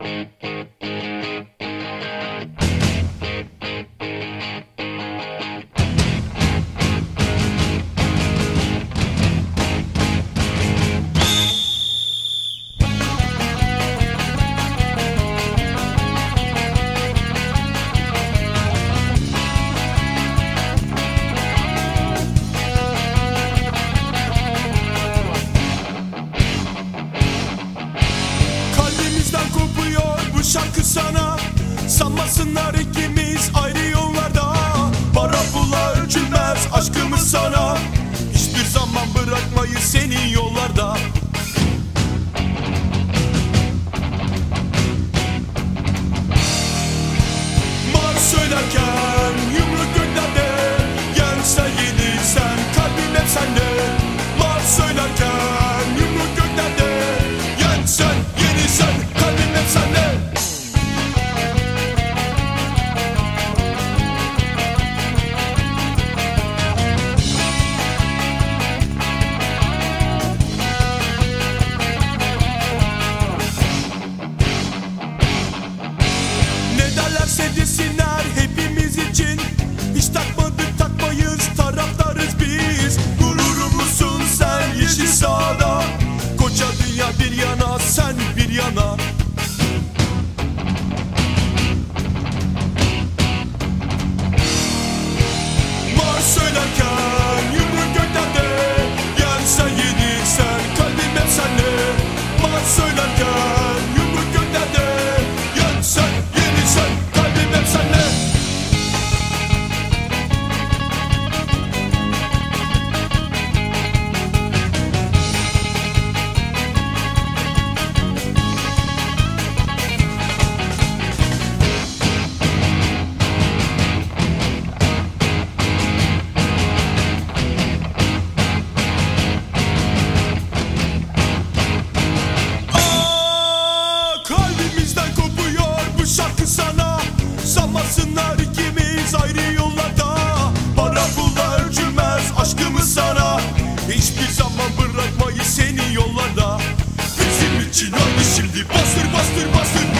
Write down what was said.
you şarkı sana. Sanmasınlar ikimiz ayrı yollarda. Para pula ölçülmez aşkımız sana. Hiçbir zaman bırakmayı seni yollarda. Güneşi sağda Koca dünya bir yana sen bir yana. için almış şimdi. Bastır bastır bastır.